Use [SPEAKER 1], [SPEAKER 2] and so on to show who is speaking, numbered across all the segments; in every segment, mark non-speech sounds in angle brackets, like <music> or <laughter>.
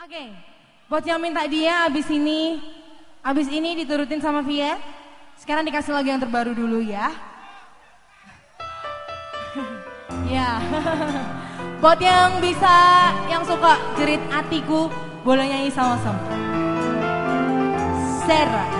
[SPEAKER 1] Oke, okay. buat yang minta dia abis ini, abis ini diturutin sama Via. Sekarang dikasih lagi yang terbaru dulu ya. <laughs> ya, <laughs> buat yang bisa, yang suka jerit atiku, boleh nyanyi sama-sama. Sarah.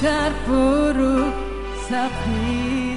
[SPEAKER 1] terpuruk sepi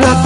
[SPEAKER 1] not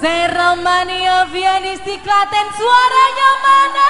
[SPEAKER 1] Seremania Vianistikla dan suaranya mana?